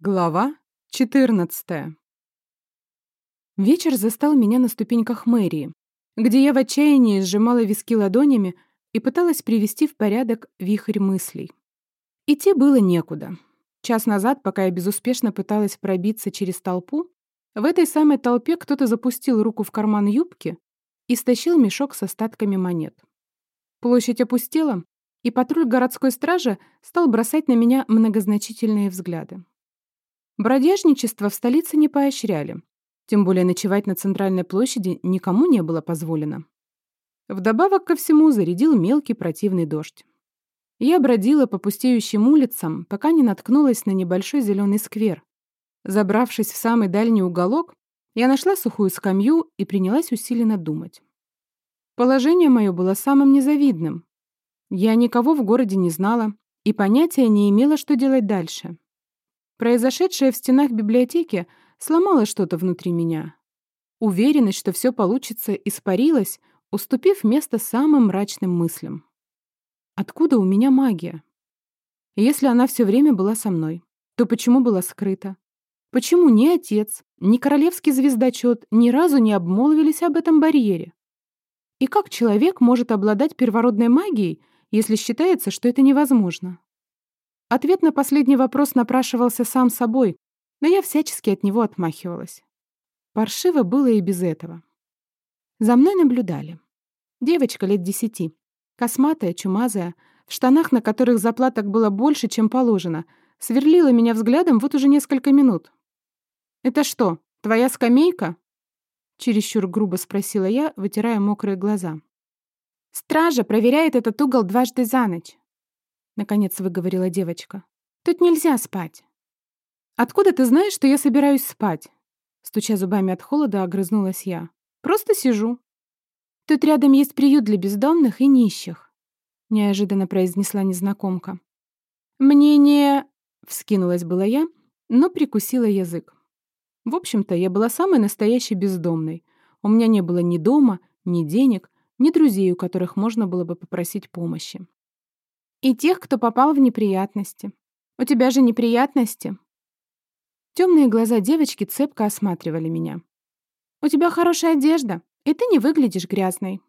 Глава 14 Вечер застал меня на ступеньках мэрии, где я в отчаянии сжимала виски ладонями и пыталась привести в порядок вихрь мыслей. Идти было некуда. Час назад, пока я безуспешно пыталась пробиться через толпу, в этой самой толпе кто-то запустил руку в карман юбки и стащил мешок с остатками монет. Площадь опустела, и патруль городской стражи стал бросать на меня многозначительные взгляды. Бродяжничество в столице не поощряли. Тем более ночевать на центральной площади никому не было позволено. Вдобавок ко всему зарядил мелкий противный дождь. Я бродила по пустеющим улицам, пока не наткнулась на небольшой зеленый сквер. Забравшись в самый дальний уголок, я нашла сухую скамью и принялась усиленно думать. Положение мое было самым незавидным. Я никого в городе не знала и понятия не имела, что делать дальше. Произошедшее в стенах библиотеки сломало что-то внутри меня. Уверенность, что все получится, испарилась, уступив место самым мрачным мыслям. Откуда у меня магия? Если она все время была со мной, то почему была скрыта? Почему ни отец, ни королевский звездочет ни разу не обмолвились об этом барьере? И как человек может обладать первородной магией, если считается, что это невозможно? Ответ на последний вопрос напрашивался сам собой, но я всячески от него отмахивалась. Паршиво было и без этого. За мной наблюдали. Девочка лет десяти, косматая, чумазая, в штанах, на которых заплаток было больше, чем положено, сверлила меня взглядом вот уже несколько минут. «Это что, твоя скамейка?» Чересчур грубо спросила я, вытирая мокрые глаза. «Стража проверяет этот угол дважды за ночь. — наконец выговорила девочка. «Тут нельзя спать». «Откуда ты знаешь, что я собираюсь спать?» Стуча зубами от холода, огрызнулась я. «Просто сижу». «Тут рядом есть приют для бездомных и нищих», — неожиданно произнесла незнакомка. «Мне не...» — вскинулась была я, но прикусила язык. В общем-то, я была самой настоящей бездомной. У меня не было ни дома, ни денег, ни друзей, у которых можно было бы попросить помощи. И тех, кто попал в неприятности. У тебя же неприятности. Темные глаза девочки цепко осматривали меня. У тебя хорошая одежда, и ты не выглядишь грязной.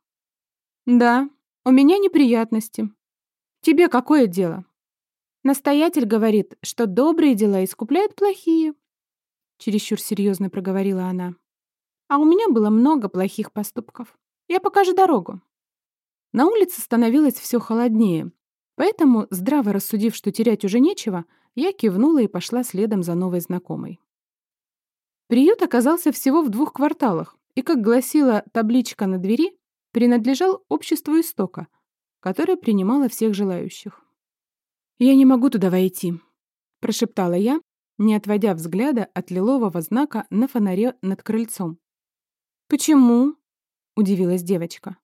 Да, у меня неприятности. Тебе какое дело? Настоятель говорит, что добрые дела искупляют плохие. Чересчур серьезно проговорила она. А у меня было много плохих поступков. Я покажу дорогу. На улице становилось все холоднее, Поэтому, здраво рассудив, что терять уже нечего, я кивнула и пошла следом за новой знакомой. Приют оказался всего в двух кварталах, и, как гласила табличка на двери, принадлежал обществу истока, которое принимало всех желающих. «Я не могу туда войти», — прошептала я, не отводя взгляда от лилового знака на фонаре над крыльцом. «Почему?» — удивилась девочка.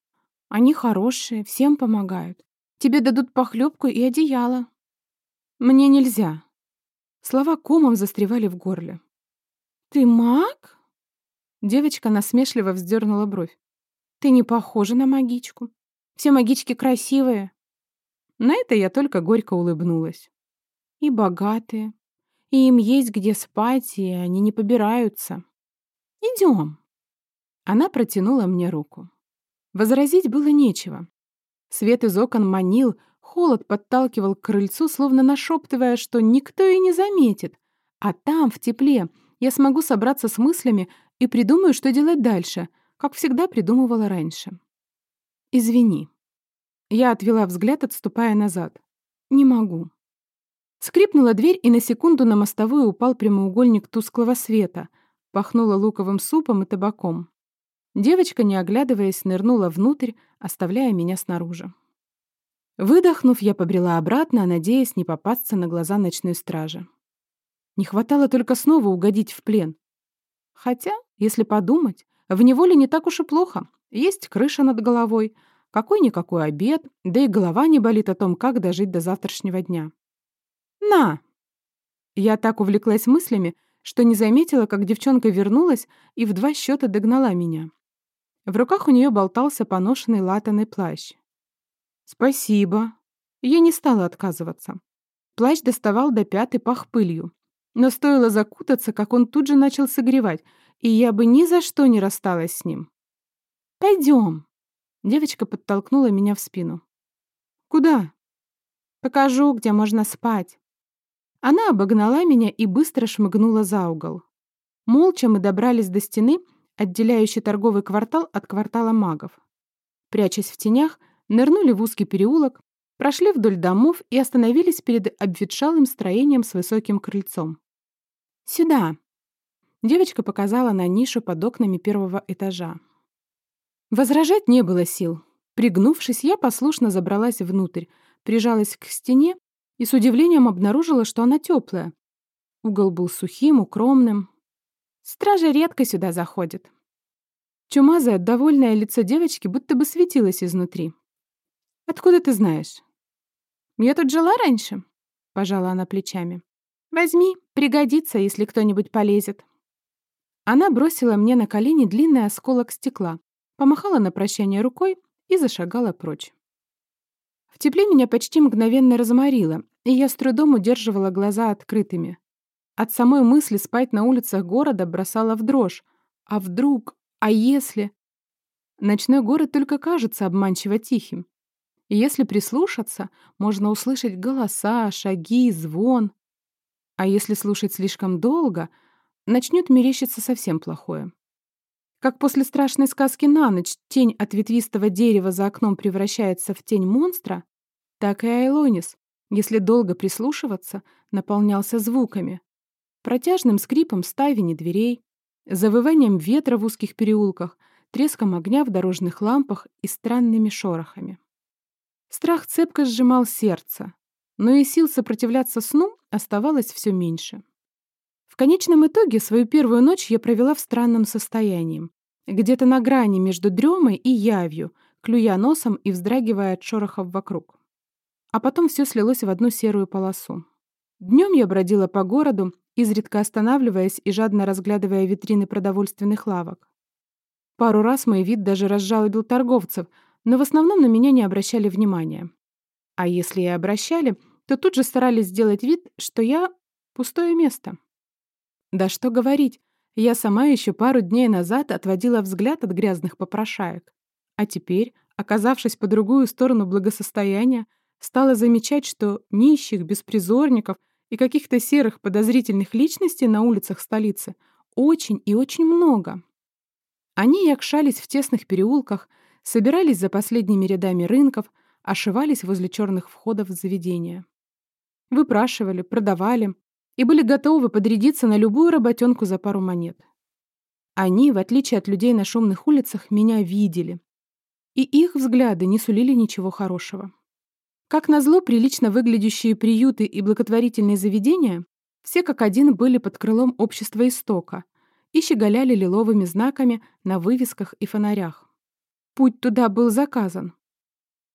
«Они хорошие, всем помогают. Тебе дадут похлебку и одеяло. Мне нельзя. Слова комом застревали в горле. Ты маг? Девочка насмешливо вздернула бровь. Ты не похожа на магичку. Все магички красивые. На это я только горько улыбнулась. И богатые. И им есть где спать, и они не побираются. Идем. Она протянула мне руку. Возразить было нечего. Свет из окон манил, холод подталкивал к крыльцу, словно нашептывая, что никто и не заметит. А там, в тепле, я смогу собраться с мыслями и придумаю, что делать дальше, как всегда придумывала раньше. «Извини». Я отвела взгляд, отступая назад. «Не могу». Скрипнула дверь, и на секунду на мостовую упал прямоугольник тусклого света. Пахнуло луковым супом и табаком. Девочка, не оглядываясь, нырнула внутрь, оставляя меня снаружи. Выдохнув, я побрела обратно, надеясь не попасться на глаза ночной стражи. Не хватало только снова угодить в плен. Хотя, если подумать, в неволе не так уж и плохо. Есть крыша над головой, какой-никакой обед, да и голова не болит о том, как дожить до завтрашнего дня. «На!» Я так увлеклась мыслями, что не заметила, как девчонка вернулась и в два счета догнала меня. В руках у нее болтался поношенный латаный плащ. «Спасибо». Я не стала отказываться. Плащ доставал до пятой пах пылью. Но стоило закутаться, как он тут же начал согревать, и я бы ни за что не рассталась с ним. «Пойдем!» Девочка подтолкнула меня в спину. «Куда?» «Покажу, где можно спать». Она обогнала меня и быстро шмыгнула за угол. Молча мы добрались до стены, отделяющей торговый квартал от квартала магов. Прячась в тенях, нырнули в узкий переулок, прошли вдоль домов и остановились перед обветшалым строением с высоким крыльцом. «Сюда!» Девочка показала на нишу под окнами первого этажа. Возражать не было сил. Пригнувшись, я послушно забралась внутрь, прижалась к стене и с удивлением обнаружила, что она теплая. Угол был сухим, укромным. Стража редко сюда заходит. Чумазое, довольное лицо девочки будто бы светилось изнутри. «Откуда ты знаешь?» «Я тут жила раньше», — пожала она плечами. «Возьми, пригодится, если кто-нибудь полезет». Она бросила мне на колени длинный осколок стекла, помахала на прощание рукой и зашагала прочь. В тепле меня почти мгновенно разморило, и я с трудом удерживала глаза открытыми. От самой мысли спать на улицах города бросала в дрожь. А вдруг? А если? Ночной город только кажется обманчиво тихим. И если прислушаться, можно услышать голоса, шаги, звон. А если слушать слишком долго, начнет мерещиться совсем плохое. Как после страшной сказки на ночь тень от ветвистого дерева за окном превращается в тень монстра, так и Айлонис, если долго прислушиваться, наполнялся звуками. Протяжным скрипом ставени дверей, завыванием ветра в узких переулках, треском огня в дорожных лампах и странными шорохами. Страх цепко сжимал сердце, но и сил сопротивляться сну оставалось все меньше. В конечном итоге свою первую ночь я провела в странном состоянии, где-то на грани между дремой и явью, клюя носом и вздрагивая от шорохов вокруг. А потом все слилось в одну серую полосу. Днем я бродила по городу, изредка останавливаясь и жадно разглядывая витрины продовольственных лавок. Пару раз мой вид даже разжалобил торговцев, но в основном на меня не обращали внимания. А если и обращали, то тут же старались сделать вид, что я — пустое место. Да что говорить, я сама еще пару дней назад отводила взгляд от грязных попрошаек. А теперь, оказавшись по другую сторону благосостояния, стала замечать, что нищих, беспризорников и каких-то серых подозрительных личностей на улицах столицы очень и очень много. Они якшались в тесных переулках, собирались за последними рядами рынков, ошивались возле черных входов в заведения. Выпрашивали, продавали, и были готовы подрядиться на любую работенку за пару монет. Они, в отличие от людей на шумных улицах, меня видели. И их взгляды не сулили ничего хорошего. Как назло, прилично выглядящие приюты и благотворительные заведения все как один были под крылом общества истока и щеголяли лиловыми знаками на вывесках и фонарях. Путь туда был заказан.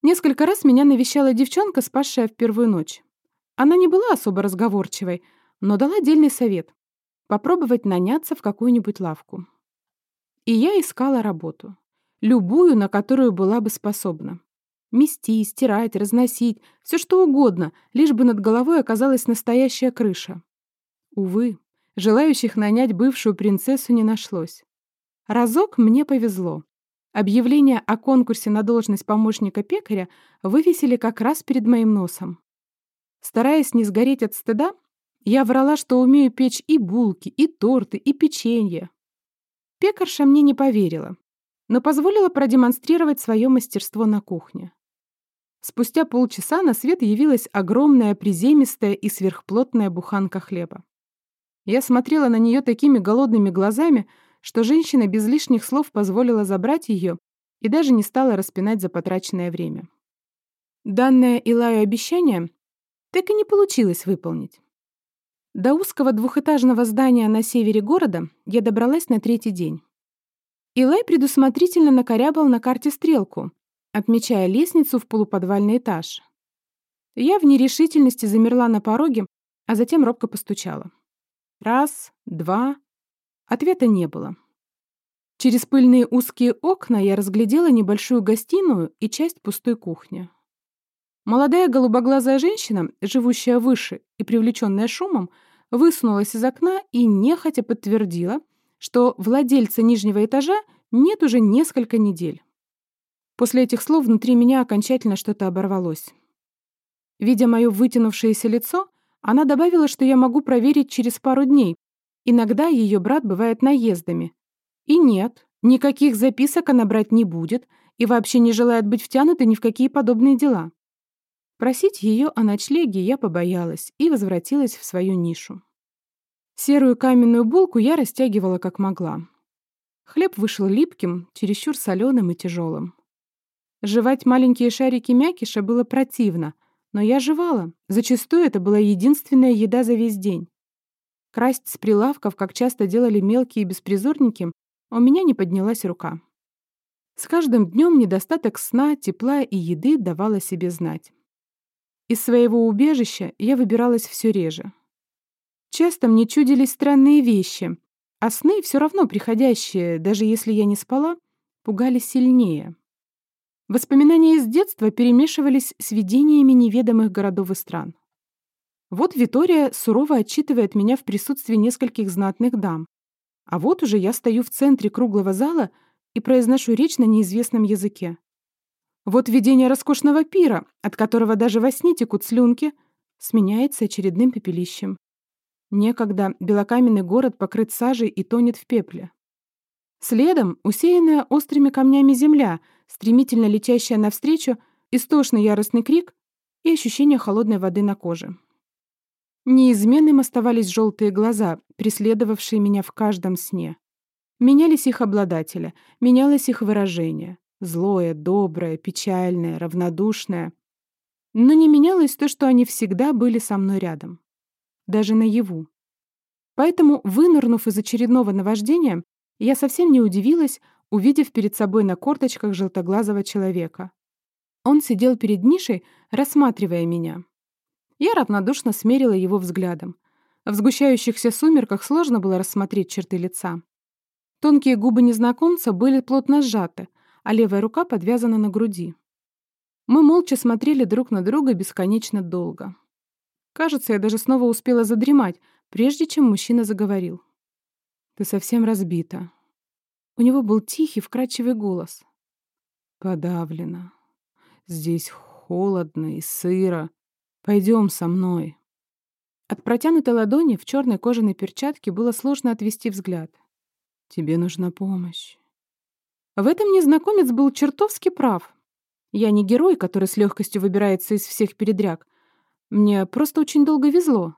Несколько раз меня навещала девчонка, спасшая в первую ночь. Она не была особо разговорчивой, но дала отдельный совет — попробовать наняться в какую-нибудь лавку. И я искала работу. Любую, на которую была бы способна. Мести, стирать, разносить, все что угодно, лишь бы над головой оказалась настоящая крыша. Увы, желающих нанять бывшую принцессу не нашлось. Разок мне повезло. Объявление о конкурсе на должность помощника пекаря вывесили как раз перед моим носом. Стараясь не сгореть от стыда, я врала, что умею печь и булки, и торты, и печенье. Пекарша мне не поверила, но позволила продемонстрировать свое мастерство на кухне. Спустя полчаса на свет явилась огромная приземистая и сверхплотная буханка хлеба. Я смотрела на нее такими голодными глазами, что женщина без лишних слов позволила забрать ее и даже не стала распинать за потраченное время. Данное Илаю обещание так и не получилось выполнить. До узкого двухэтажного здания на севере города я добралась на третий день. Илай предусмотрительно накорябал на карте стрелку, отмечая лестницу в полуподвальный этаж. Я в нерешительности замерла на пороге, а затем робко постучала. Раз, два. Ответа не было. Через пыльные узкие окна я разглядела небольшую гостиную и часть пустой кухни. Молодая голубоглазая женщина, живущая выше и привлеченная шумом, высунулась из окна и нехотя подтвердила, что владельца нижнего этажа нет уже несколько недель. После этих слов внутри меня окончательно что-то оборвалось. Видя мое вытянувшееся лицо, она добавила, что я могу проверить через пару дней. Иногда ее брат бывает наездами. И нет, никаких записок она брать не будет и вообще не желает быть втянутой ни в какие подобные дела. Просить ее о ночлеге я побоялась и возвратилась в свою нишу. Серую каменную булку я растягивала как могла. Хлеб вышел липким, чересчур соленым и тяжелым. Жевать маленькие шарики мякиша было противно, но я жевала. Зачастую это была единственная еда за весь день. Красть с прилавков, как часто делали мелкие беспризорники, у меня не поднялась рука. С каждым днем недостаток сна, тепла и еды давал о себе знать. Из своего убежища я выбиралась все реже. Часто мне чудились странные вещи, а сны, все равно приходящие, даже если я не спала, пугали сильнее. Воспоминания из детства перемешивались с видениями неведомых городов и стран. Вот Витория сурово отчитывает меня в присутствии нескольких знатных дам. А вот уже я стою в центре круглого зала и произношу речь на неизвестном языке. Вот видение роскошного пира, от которого даже во сне текут слюнки, сменяется очередным пепелищем. Некогда белокаменный город покрыт сажей и тонет в пепле. Следом усеянная острыми камнями земля, стремительно летящая навстречу, истошный яростный крик и ощущение холодной воды на коже. Неизменным оставались желтые глаза, преследовавшие меня в каждом сне. Менялись их обладателя, менялось их выражение. Злое, доброе, печальное, равнодушное. Но не менялось то, что они всегда были со мной рядом. Даже наяву. Поэтому, вынырнув из очередного наваждения, я совсем не удивилась, увидев перед собой на корточках желтоглазого человека. Он сидел перед нишей, рассматривая меня. Я равнодушно смерила его взглядом. В сгущающихся сумерках сложно было рассмотреть черты лица. Тонкие губы незнакомца были плотно сжаты, а левая рука подвязана на груди. Мы молча смотрели друг на друга бесконечно долго. Кажется, я даже снова успела задремать, прежде чем мужчина заговорил. «Ты совсем разбита». У него был тихий, вкрадчивый голос. «Подавлена. Здесь холодно и сыро. Пойдем со мной». От протянутой ладони в черной кожаной перчатке было сложно отвести взгляд. «Тебе нужна помощь. В этом незнакомец был чертовски прав. Я не герой, который с легкостью выбирается из всех передряг. Мне просто очень долго везло.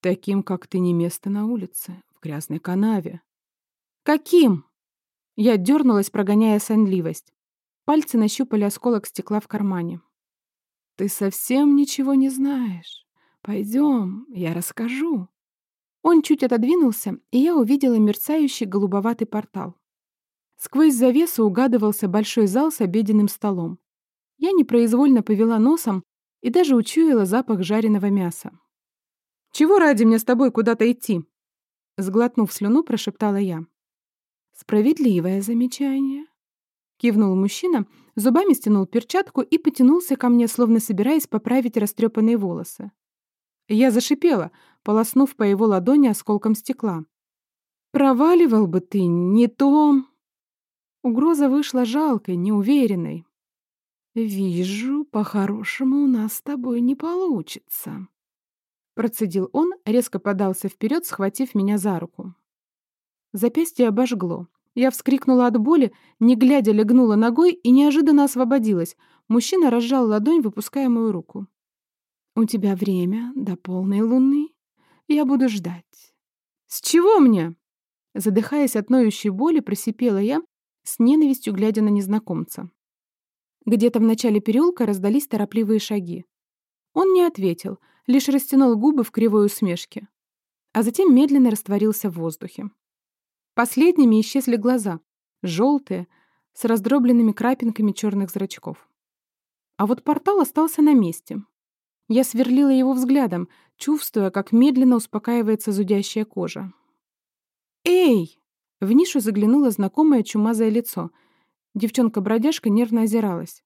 Таким, как ты, не место на улице, в грязной канаве. Каким? Я дернулась, прогоняя сонливость. Пальцы нащупали осколок стекла в кармане. Ты совсем ничего не знаешь. Пойдем, я расскажу. Он чуть отодвинулся, и я увидела мерцающий голубоватый портал. Сквозь завесу угадывался большой зал с обеденным столом. Я непроизвольно повела носом и даже учуяла запах жареного мяса. «Чего ради мне с тобой куда-то идти?» Сглотнув слюну, прошептала я. «Справедливое замечание», — кивнул мужчина, зубами стянул перчатку и потянулся ко мне, словно собираясь поправить растрепанные волосы. Я зашипела, полоснув по его ладони осколком стекла. «Проваливал бы ты, не то...» Угроза вышла жалкой, неуверенной. «Вижу, по-хорошему у нас с тобой не получится», — процедил он, резко подался вперед, схватив меня за руку. Запястье обожгло. Я вскрикнула от боли, не глядя легнула ногой и неожиданно освободилась. Мужчина разжал ладонь, выпуская мою руку. «У тебя время до полной луны. Я буду ждать». «С чего мне?» Задыхаясь от ноющей боли, просипела я, с ненавистью глядя на незнакомца. Где-то в начале переулка раздались торопливые шаги. Он не ответил, лишь растянул губы в кривой усмешке, а затем медленно растворился в воздухе. Последними исчезли глаза, желтые, с раздробленными крапинками черных зрачков. А вот портал остался на месте. Я сверлила его взглядом, чувствуя, как медленно успокаивается зудящая кожа. «Эй!» В нишу заглянуло знакомое чумазое лицо. Девчонка-бродяжка нервно озиралась.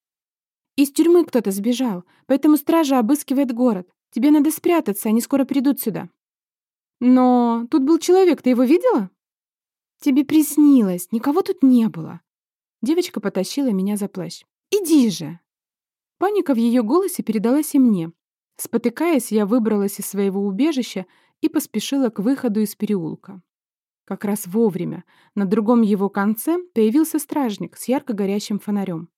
«Из тюрьмы кто-то сбежал, поэтому стража обыскивает город. Тебе надо спрятаться, они скоро придут сюда». Но тут был человек, ты его видела? Тебе приснилось, никого тут не было. Девочка потащила меня за плащ. Иди же. Паника в ее голосе передалась и мне. Спотыкаясь, я выбралась из своего убежища и поспешила к выходу из переулка. Как раз вовремя на другом его конце появился стражник с ярко горящим фонарем.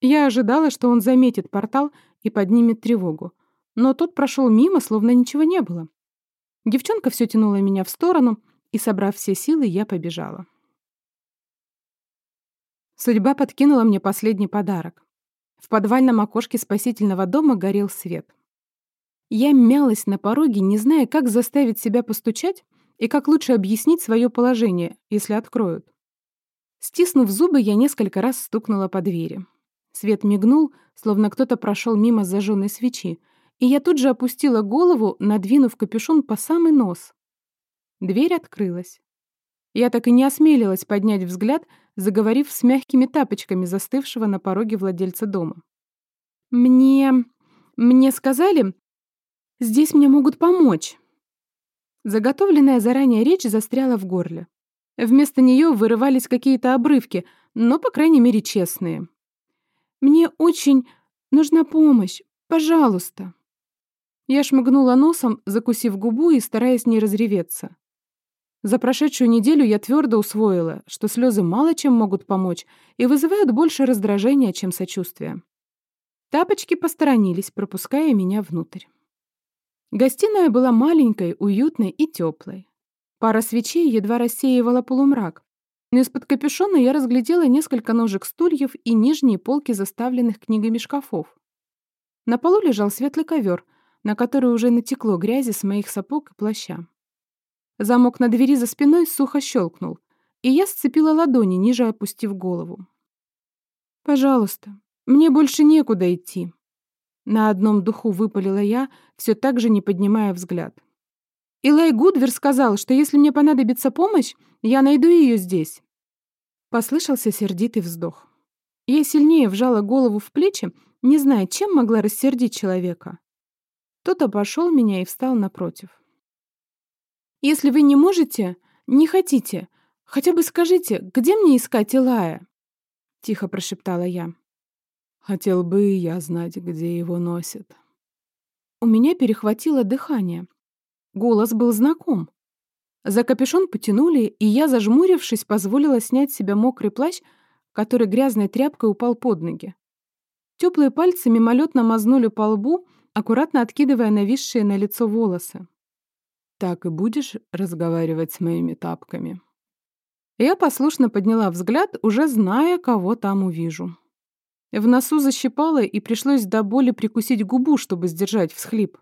Я ожидала, что он заметит портал и поднимет тревогу, но тот прошел мимо, словно ничего не было. Девчонка все тянула меня в сторону, и, собрав все силы, я побежала. Судьба подкинула мне последний подарок. В подвальном окошке спасительного дома горел свет. Я мялась на пороге, не зная, как заставить себя постучать и как лучше объяснить свое положение, если откроют. Стиснув зубы, я несколько раз стукнула по двери. Свет мигнул, словно кто-то прошел мимо зажженной свечи, и я тут же опустила голову, надвинув капюшон по самый нос. Дверь открылась. Я так и не осмелилась поднять взгляд, заговорив с мягкими тапочками застывшего на пороге владельца дома. «Мне... мне сказали, здесь мне могут помочь». Заготовленная заранее речь застряла в горле. Вместо нее вырывались какие-то обрывки, но, по крайней мере, честные. «Мне очень нужна помощь. Пожалуйста». Я шмыгнула носом, закусив губу и стараясь не разреветься. За прошедшую неделю я твердо усвоила, что слезы мало чем могут помочь и вызывают больше раздражения, чем сочувствия. Тапочки посторонились, пропуская меня внутрь. Гостиная была маленькой, уютной и теплой. Пара свечей едва рассеивала полумрак, но из-под капюшона я разглядела несколько ножек стульев и нижние полки заставленных книгами шкафов. На полу лежал светлый ковер, на который уже натекло грязи с моих сапог и плаща. Замок на двери за спиной сухо щелкнул, и я сцепила ладони, ниже опустив голову. «Пожалуйста, мне больше некуда идти». На одном духу выпалила я, все так же не поднимая взгляд. Илай Гудвер сказал, что если мне понадобится помощь, я найду ее здесь. Послышался сердитый вздох. Я сильнее вжала голову в плечи, не зная, чем могла рассердить человека. Тот обошел меня и встал напротив. «Если вы не можете, не хотите, хотя бы скажите, где мне искать Илая?» Тихо прошептала я. «Хотел бы и я знать, где его носят». У меня перехватило дыхание. Голос был знаком. За капюшон потянули, и я, зажмурившись, позволила снять с себя мокрый плащ, который грязной тряпкой упал под ноги. Теплые пальцы мимолетно мазнули по лбу, аккуратно откидывая нависшие на лицо волосы. «Так и будешь разговаривать с моими тапками?» Я послушно подняла взгляд, уже зная, кого там увижу. В носу защипало, и пришлось до боли прикусить губу, чтобы сдержать всхлип.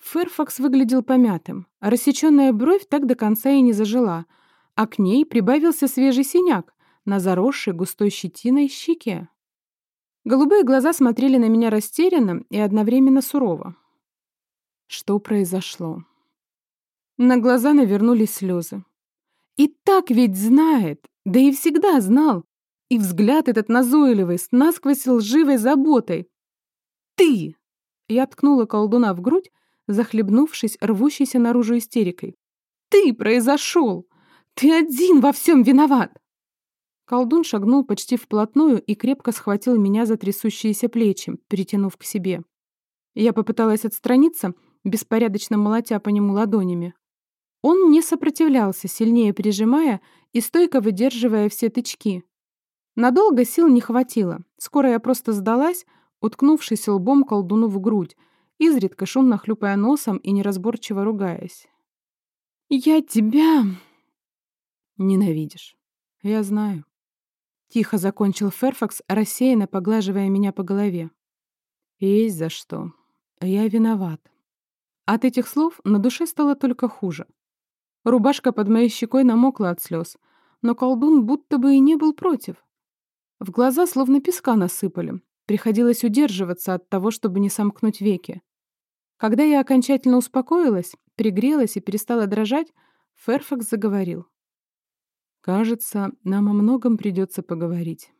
Ферфакс выглядел помятым, а рассечённая бровь так до конца и не зажила, а к ней прибавился свежий синяк на заросшей густой щетиной щеке. Голубые глаза смотрели на меня растерянно и одновременно сурово. Что произошло? На глаза навернулись слезы. И так ведь знает, да и всегда знал. И взгляд этот назойливый, с насквозь лживой заботой. «Ты!» Я ткнула колдуна в грудь, захлебнувшись рвущейся наружу истерикой. «Ты произошел! Ты один во всем виноват!» Колдун шагнул почти вплотную и крепко схватил меня за трясущиеся плечи, притянув к себе. Я попыталась отстраниться, беспорядочно молотя по нему ладонями. Он не сопротивлялся, сильнее прижимая и стойко выдерживая все тычки. Надолго сил не хватило. Скоро я просто сдалась, уткнувшись лбом колдуну в грудь, изредка шумно хлюпая носом и неразборчиво ругаясь. «Я тебя...» «Ненавидишь. Я знаю». Тихо закончил Ферфакс, рассеянно поглаживая меня по голове. «Есть за что. Я виноват». От этих слов на душе стало только хуже. Рубашка под моей щекой намокла от слез, но колдун будто бы и не был против. В глаза словно песка насыпали. Приходилось удерживаться от того, чтобы не сомкнуть веки. Когда я окончательно успокоилась, пригрелась и перестала дрожать, Ферфакс заговорил. Кажется, нам о многом придется поговорить.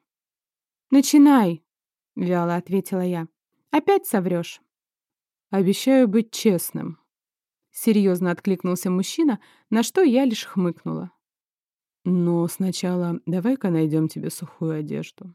«Начинай!» — вяло ответила я. «Опять соврёшь?» «Обещаю быть честным». Серьезно откликнулся мужчина, на что я лишь хмыкнула. Но сначала давай-ка найдем тебе сухую одежду.